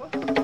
ಹಾಕು